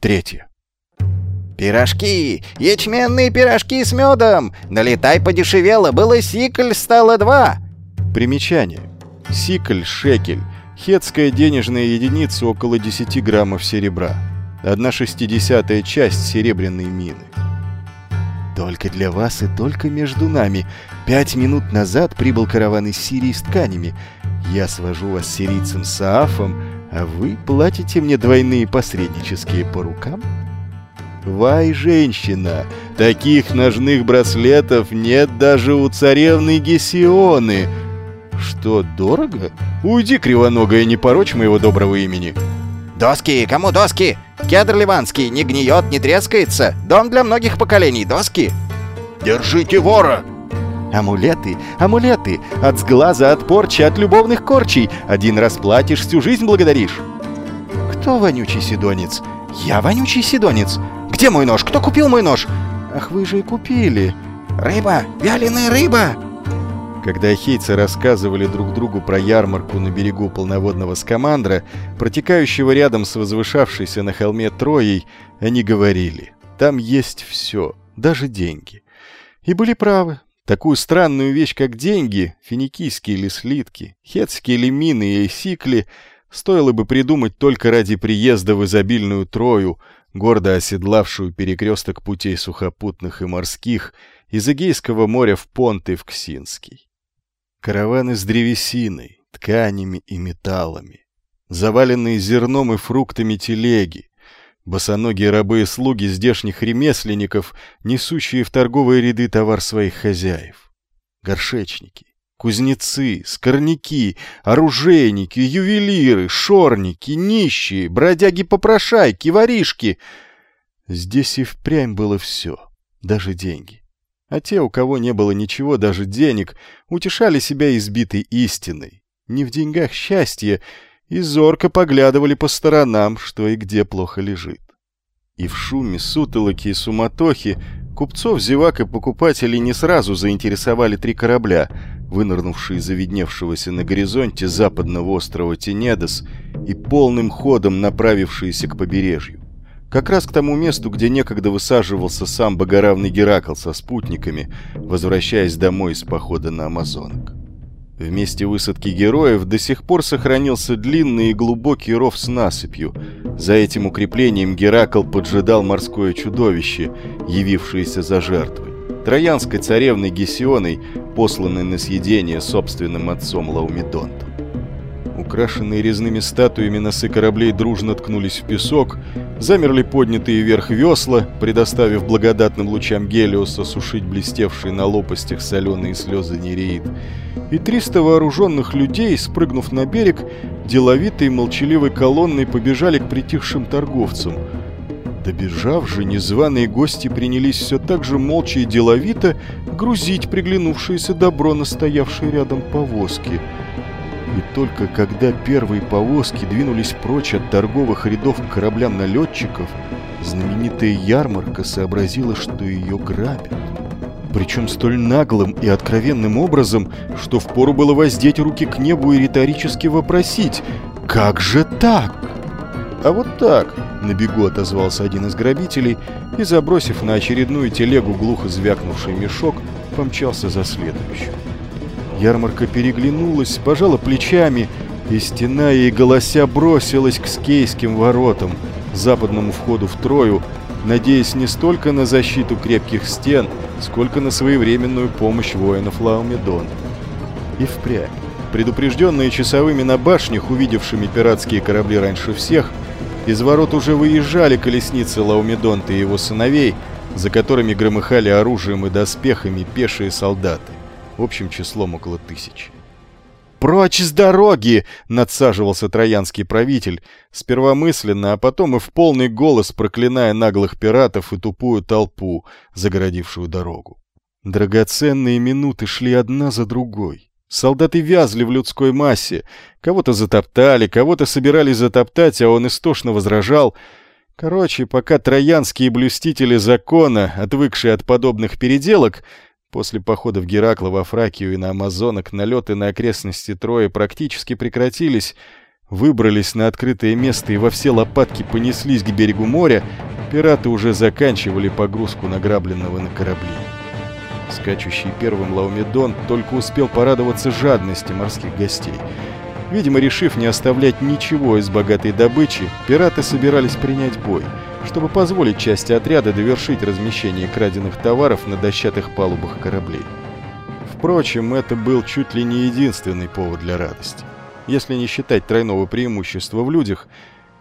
Третье. «Пирожки! Ячменные пирожки с медом! Налетай подешевело, было сикль, стало два!» Примечание. Сикль, шекель. Хетская денежная единица около 10 граммов серебра. Одна шестидесятая часть серебряной мины. Только для вас и только между нами. Пять минут назад прибыл караван из Сирии с тканями. Я свожу вас с сирийцем Саафом, а вы платите мне двойные посреднические по рукам? Вай, женщина, таких ножных браслетов нет даже у царевны Гесионы. Что, дорого? Уйди, кривоногая, не порочь моего доброго имени. «Доски! Кому доски? Кедр ливанский не гниет, не трескается. Дом для многих поколений. Доски!» «Держите вора!» Амулеты, амулеты, от сглаза, от порчи, от любовных корчей. Один раз платишь, всю жизнь благодаришь. Кто вонючий седонец? Я вонючий седонец. Где мой нож? Кто купил мой нож? Ах, вы же и купили. «Рыба! Вяленая рыба!» Когда ахейцы рассказывали друг другу про ярмарку на берегу полноводного скамандра, протекающего рядом с возвышавшейся на холме Троей, они говорили, там есть все, даже деньги. И были правы. Такую странную вещь, как деньги, финикийские или слитки, хетские или мины и сикли, стоило бы придумать только ради приезда в изобильную Трою, гордо оседлавшую перекресток путей сухопутных и морских, из Эгейского моря в Понт и в Ксинский. Караваны с древесиной, тканями и металлами, заваленные зерном и фруктами телеги, босоногие рабы и слуги здешних ремесленников, несущие в торговые ряды товар своих хозяев, горшечники, кузнецы, скорняки, оружейники, ювелиры, шорники, нищие, бродяги-попрошайки, воришки. Здесь и впрямь было все, даже деньги. А те, у кого не было ничего, даже денег, утешали себя избитой истиной. Не в деньгах счастье, и зорко поглядывали по сторонам, что и где плохо лежит. И в шуме, сутолоки и суматохи купцов, зевак и покупателей не сразу заинтересовали три корабля, вынырнувшие из видневшегося на горизонте западного острова Тенедос и полным ходом направившиеся к побережью. Как раз к тому месту, где некогда высаживался сам богоравный Геракл со спутниками, возвращаясь домой из похода на Амазонок. В месте высадки героев до сих пор сохранился длинный и глубокий ров с насыпью. За этим укреплением Геракл поджидал морское чудовище, явившееся за жертвой. Троянской царевной Гесионой, посланной на съедение собственным отцом Лаумедонтом. Украшенные резными статуями носы кораблей дружно ткнулись в песок, замерли поднятые вверх весла, предоставив благодатным лучам Гелиоса сушить блестевшие на лопастях соленые слезы нереид. И триста вооруженных людей, спрыгнув на берег, деловитой молчаливой колонной побежали к притихшим торговцам. Добежав же, незваные гости принялись все так же молча и деловито грузить приглянувшееся добро на стоявшие рядом повозки – и только когда первые повозки двинулись прочь от торговых рядов кораблям налетчиков, знаменитая ярмарка сообразила, что ее грабят. Причем столь наглым и откровенным образом, что впору было воздеть руки к небу и риторически вопросить «Как же так?» «А вот так», — на бегу отозвался один из грабителей и, забросив на очередную телегу глухо звякнувший мешок, помчался за следующим. Ярмарка переглянулась, пожала плечами, и стена ей голося бросилась к скейским воротам, западному входу в Трою, надеясь не столько на защиту крепких стен, сколько на своевременную помощь воинов Лаумедон. И впрямь. Предупрежденные часовыми на башнях, увидевшими пиратские корабли раньше всех, из ворот уже выезжали колесницы Лаумедонта и его сыновей, за которыми громыхали оружием и доспехами пешие солдаты общим числом около тысячи. «Прочь с дороги!» — надсаживался троянский правитель, сперва мысленно, а потом и в полный голос проклиная наглых пиратов и тупую толпу, загородившую дорогу. Драгоценные минуты шли одна за другой. Солдаты вязли в людской массе, кого-то затоптали, кого-то собирались затоптать, а он истошно возражал. Короче, пока троянские блюстители закона, отвыкшие от подобных переделок, После походов Геракла во Фракию и на Амазонок налеты на окрестности Трои практически прекратились. выбрались на открытое место и во все лопатки понеслись к берегу моря, пираты уже заканчивали погрузку награбленного на корабли. Скачущий первым Лаумедон только успел порадоваться жадности морских гостей. Видимо, решив не оставлять ничего из богатой добычи, пираты собирались принять бой, чтобы позволить части отряда довершить размещение краденных товаров на дощатых палубах кораблей. Впрочем, это был чуть ли не единственный повод для радости, если не считать тройного преимущества в людях,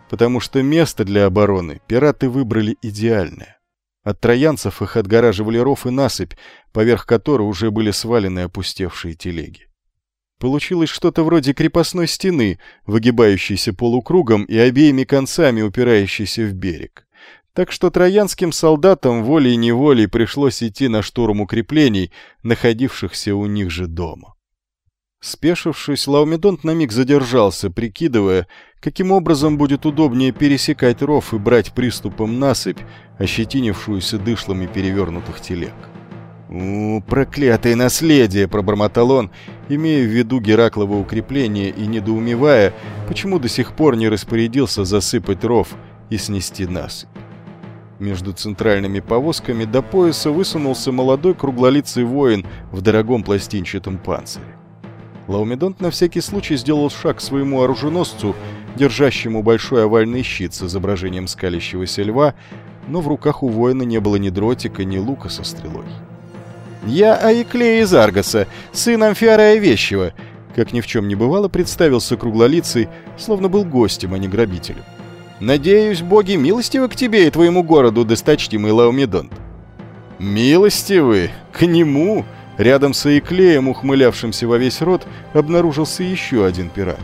потому что место для обороны пираты выбрали идеальное. От троянцев их отгораживали ров и насыпь, поверх которой уже были свалены опустевшие телеги. Получилось что-то вроде крепостной стены, выгибающейся полукругом и обеими концами упирающейся в берег. Так что троянским солдатам волей-неволей пришлось идти на штурм укреплений, находившихся у них же дома. Спешившись, Лаумедонт на миг задержался, прикидывая, каким образом будет удобнее пересекать ров и брать приступом насыпь, ощетинившуюся дышлами перевернутых телег. «У, проклятое наследие!» — пробормотал он, имея в виду Гераклово укрепление и недоумевая, почему до сих пор не распорядился засыпать ров и снести насыпь. Между центральными повозками до пояса высунулся молодой круглолицый воин в дорогом пластинчатом панцире. Лаумедонт на всякий случай сделал шаг к своему оруженосцу, держащему большой овальный щит с изображением скалящегося льва, но в руках у воина не было ни дротика, ни лука со стрелой. «Я Аиклей из Аргаса, сын Амфиарая Вещего», как ни в чем не бывало, представился круглолицый, словно был гостем, а не грабителем. «Надеюсь, боги милостивы к тебе и твоему городу, досточтимый Лаумедонт». «Милостивы? К нему?» Рядом с Аиклеем, ухмылявшимся во весь рот, обнаружился еще один пират.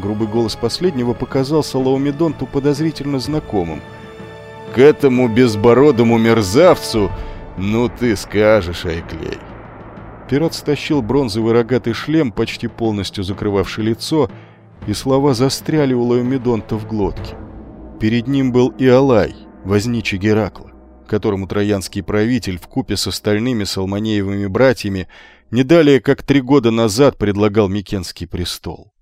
Грубый голос последнего показался Лаумедонту подозрительно знакомым. «К этому безбородому мерзавцу, ну ты скажешь, Айклей!» Пират стащил бронзовый рогатый шлем, почти полностью закрывавший лицо, и слова застряли у Лаумедонта в глотке. Перед ним был Иолай, возничий Геракла которому троянский правитель в купе с остальными Салманеевыми братьями не далее как три года назад предлагал Микенский престол.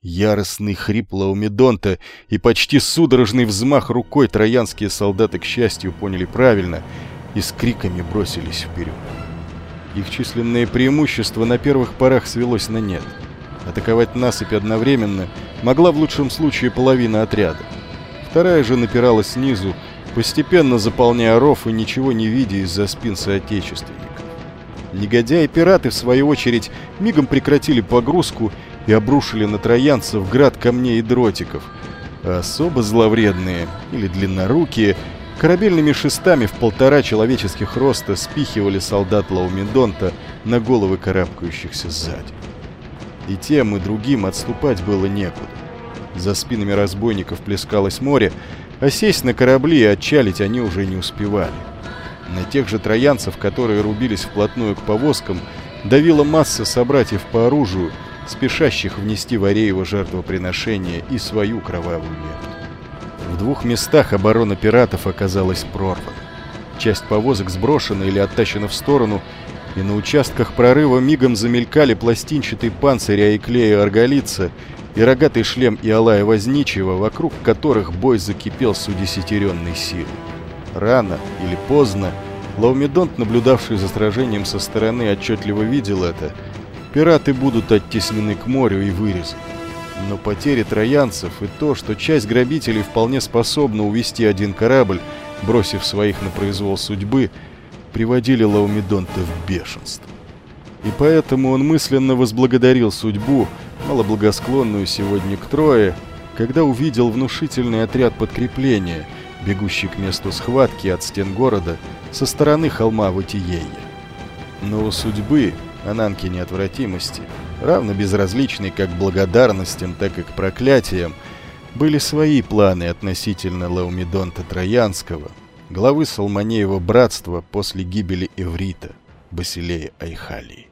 Яростный хрип Лаумедонта и почти судорожный взмах рукой троянские солдаты, к счастью, поняли правильно и с криками бросились вперед. Их численное преимущество на первых порах свелось на нет. Атаковать насыпь одновременно могла в лучшем случае половина отряда. Вторая же напирала снизу, постепенно заполняя ров и ничего не видя из-за спин соотечественников. Негодяи-пираты, в свою очередь, мигом прекратили погрузку и обрушили на троянцев град камней и дротиков, а особо зловредные, или длиннорукие, корабельными шестами в полтора человеческих роста спихивали солдат Лаумедонта на головы карабкающихся сзади. И тем, и другим отступать было некуда. За спинами разбойников плескалось море, а сесть на корабли и отчалить они уже не успевали. На тех же троянцев, которые рубились вплотную к повозкам, давила масса собратьев по оружию, спешащих внести в Ареево жертвоприношение и свою кровавую лепту. В двух местах оборона пиратов оказалась прорвана. Часть повозок сброшена или оттащена в сторону, и на участках прорыва мигом замелькали пластинчатый панцирь Айклея Арголица и рогатый шлем Иолая Возничего, вокруг которых бой закипел с удесятеренной силой. Рано или поздно Лаумедонт, наблюдавший за сражением со стороны, отчетливо видел это. Пираты будут оттеснены к морю и вырезаны. Но потери троянцев и то, что часть грабителей вполне способна увести один корабль, бросив своих на произвол судьбы, приводили Лаумедонта в бешенство. И поэтому он мысленно возблагодарил судьбу, малоблагосклонную сегодня к Трое, когда увидел внушительный отряд подкрепления, бегущий к месту схватки от стен города со стороны холма Ватиея. Но у судьбы, Ананки неотвратимости, равно безразличной как благодарностям, так и к проклятиям, были свои планы относительно Лаумедонта Троянского, главы Салманеева братства после гибели Эврита, Басилея Айхалии.